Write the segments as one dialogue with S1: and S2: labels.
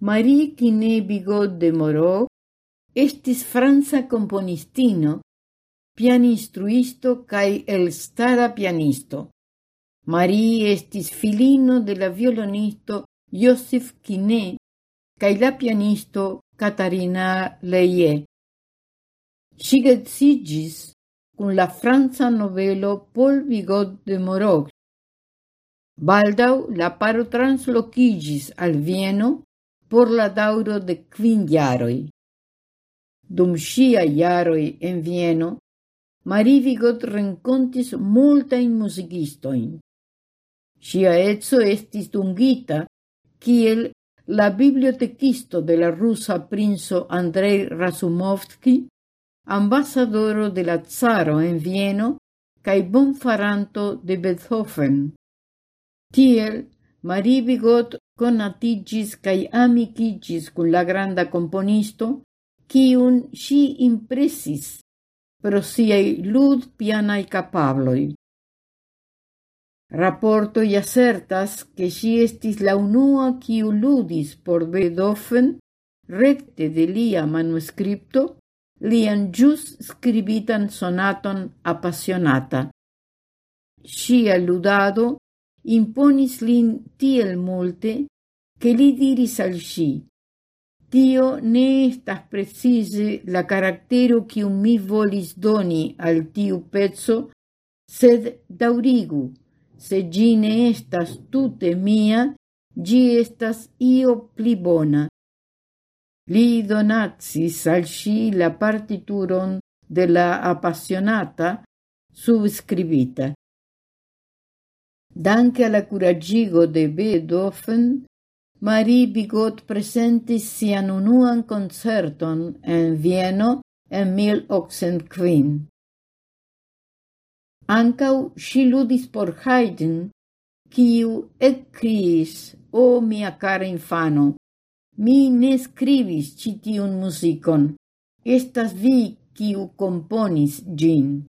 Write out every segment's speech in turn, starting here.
S1: Marie Quiné Bigot de Moreau estis franza componistino, pianistruisto cae elstara pianisto. Marie estis filino de la violonisto Joseph Quiné cae la pianisto Catarina Leie. Siget sigis cun la franza novelo Paul Bigot de Moreau. Baldau la paro translocigis al Vieno por la dauro de quin jaroj. Dum scia jaroj en Vieno, Marie Vigot rencontis multain musicistoin. Ŝia etso estis dungita kiel la bibliotekisto de la rusa princo Andrei Rasumovski, ambasadoro de la Zaro en Vieno cae bonfaranto de Beethoven. Tiel Marie Bigot conatigis cae amicigis cun la granda componisto, cium si impresis pro siei lud pianai capabloi. Rapporto i assertas che si estis la unua quiu ludis por Beethoven recte de lia manuscripto lian ĵus scribitan sonaton apasionata. Sia ludado imponis lin tiel multe, che li diris al sci, Tio ne estas precise la caractero quium mi volis doni al tiu pezzo, sed daurigu, se gi ne estas tute mia, gi estas io pli bona. Li donatsis al sci la partituron de la appassionata subscribita. Danke alla curagigo de Beethoven, Marie Bigot presentis sian unuan concerton en Vieno en 1805. Ancau si ludis por Haydn, kiu eccriis, o mia cara infano, mi ne scrivis citiun musicon, estas vi kiu componis gin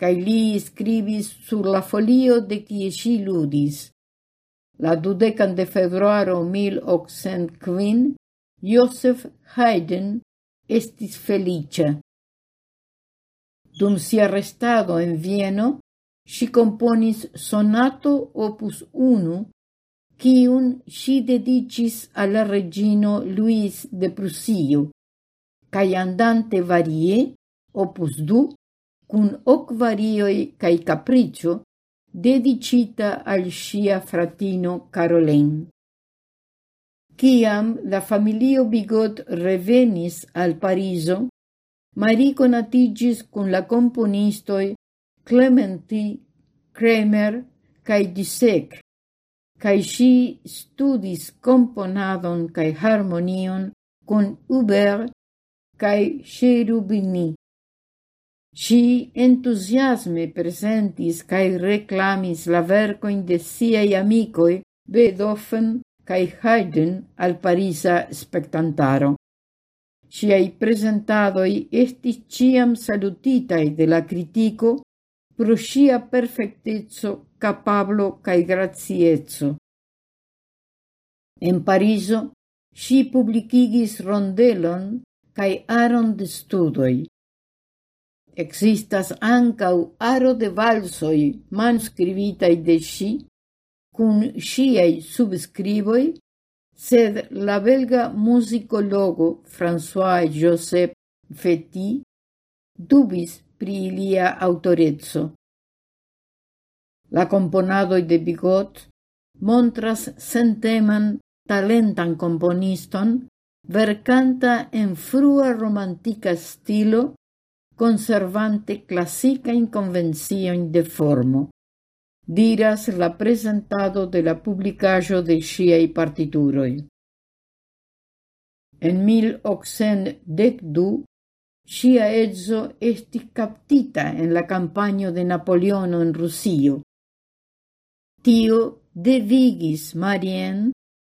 S1: cae li scribis sur la folio de cie si ludis. La dudecan de februaro 1805, Joseph Haydn estis felice. Dum si arrestado en Vieno, si componis sonato opus 1, quium si dedicis alla regino Luis de Prusio, cae andante varie, opus 2, cun hoc varioi cae capriccio, dedicita al scia fratino Carolen. Ciam la familio Bigot revenis al Pariso, Marie conatigis cun la componistoi Clementi Kremer cae Dissec, cae si studis componadon cae harmonion con Hubert cae Cherubini. Si entusiasme presentis cae reclamis la vercoin de siei amicoi Beethoven cae Haydn al Parisa spectantaro. Siei presentadoi estis ciam salutitai de la critico pro sia perfectezzo, capablo cae graziezzo. En Pariso, si publicigis rondelon cae aron de studoi. Existas ancau aro de valsoi manuscrivitai de si, cun siei subscriboi, sed la belga musicologo François Joseph Feti dubis pri ilia autorezzo. La componadoi de Bigot montras senteman talentan componiston, vercanta en frua romantica stilo, conservante classica in convención de formo. Diras la presentado de la publicajo de sciei partituroi. En 1812, sia edzo estis captita en la campagno de Napoleono en Rusio. Tio devigis Marien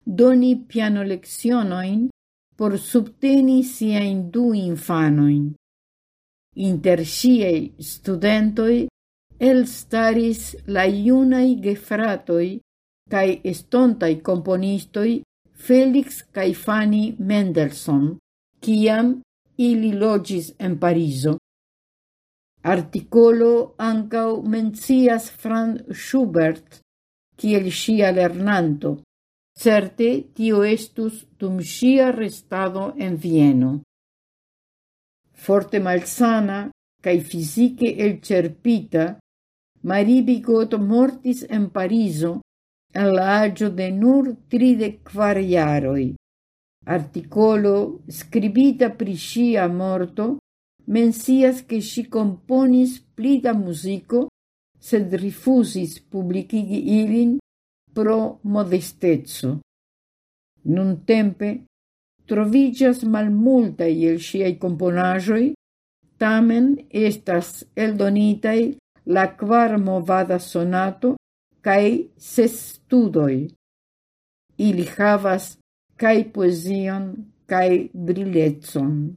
S1: doni piano leccionoin por subteni du infanoin Inter siei studentoi elstaris la iunai gefratoi cae estontai componistoi Felix cae Fanny Mendelssohn, ciam ili logis en Pariso. Articolo ancau mencias Franz Schubert, ciel sia lernanto. Certe tio estus dum sia restado en Vieno forte malsana cae el elcerpita, Marie Bigot mortis en Pariso en la agio de nur tride quar iaroi. Articolo scribita pri sia morto mencias che si componis plida musico, sed rifusis publicigi ilin pro modestezzo. Nun tempe trovigas malmulta iel ŝiaj componajoi, tamen estas eldonitai la kvar movada sonato cae ses studoj. Ili havas cae poezion cae brilecon.